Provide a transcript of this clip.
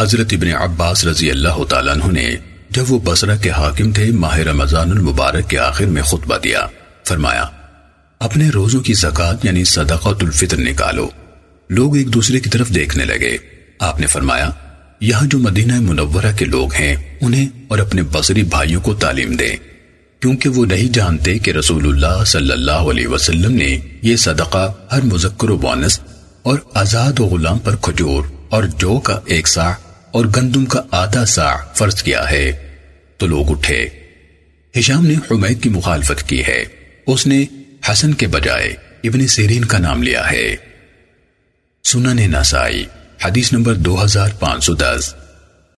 حضرت ابن عباس رضی اللہ تعالیٰ عنہ نے جب وہ بصرہ کے حاکم تھے، ماہ رمضان المبارک کے آخر میں خطبہ دیا۔ فرمایا، اپنے روزوں کی زکاة یعنی صدقۃ الفطر نکالو۔ لوگ ایک دوسرے کی طرف دیکھنے لگے۔ آپ نے فرمایا، یہاں جو مدینہ منورہ کے لوگ ہیں، انہیں اور اپنے بصری بھائیوں کو تعلیم دیں۔ کیونکہ وہ نہیں جانتے کہ رسول اللہ صلی اللہ علیہ وسلم نے یہ صدقہ ہر مذکر و بونس اور آزاد و غلام پر کھجور اور جو کا ایک سا اور گندم کا آدھا سا فرض کیا ہے۔ تو لوگ اٹھے۔ ہشام نے حمید کی مخالفت کی ہے۔ اس نے حسن کے بجائے ابن سیرین کا نام لیا ہے۔ سنن نسائی، حدیث نمبر دو ہزار پانچ سو دس۔